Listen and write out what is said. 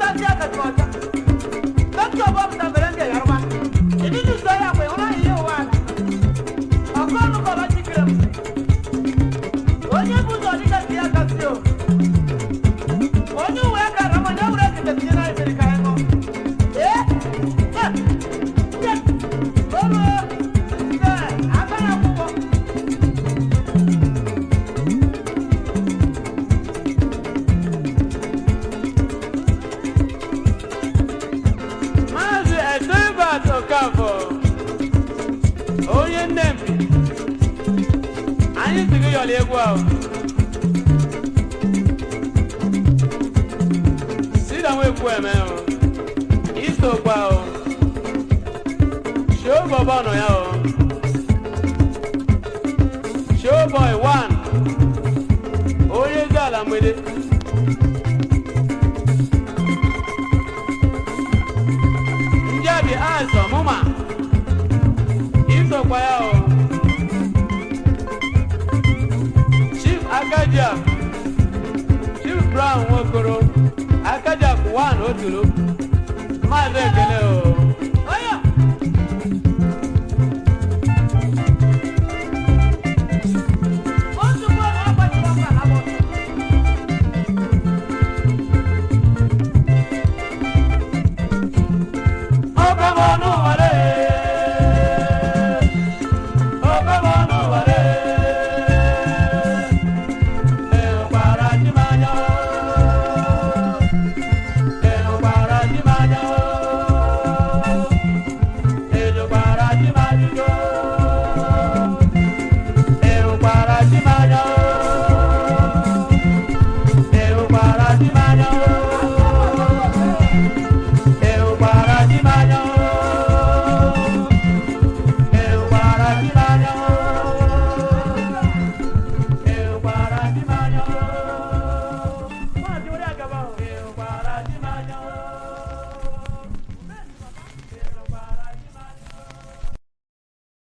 Don't you yọ̀lẹ̀ egwu ahụ si na nwa ekwu eme ahụ iso gwa ahụ show bọbọ nọ ya ahụ show boy one onye ezi ala mgbede ndị abi azọ mụma isokwa ya ahụ Abraham Okoro akajakụ 1 otulu mmadụ ekele o la,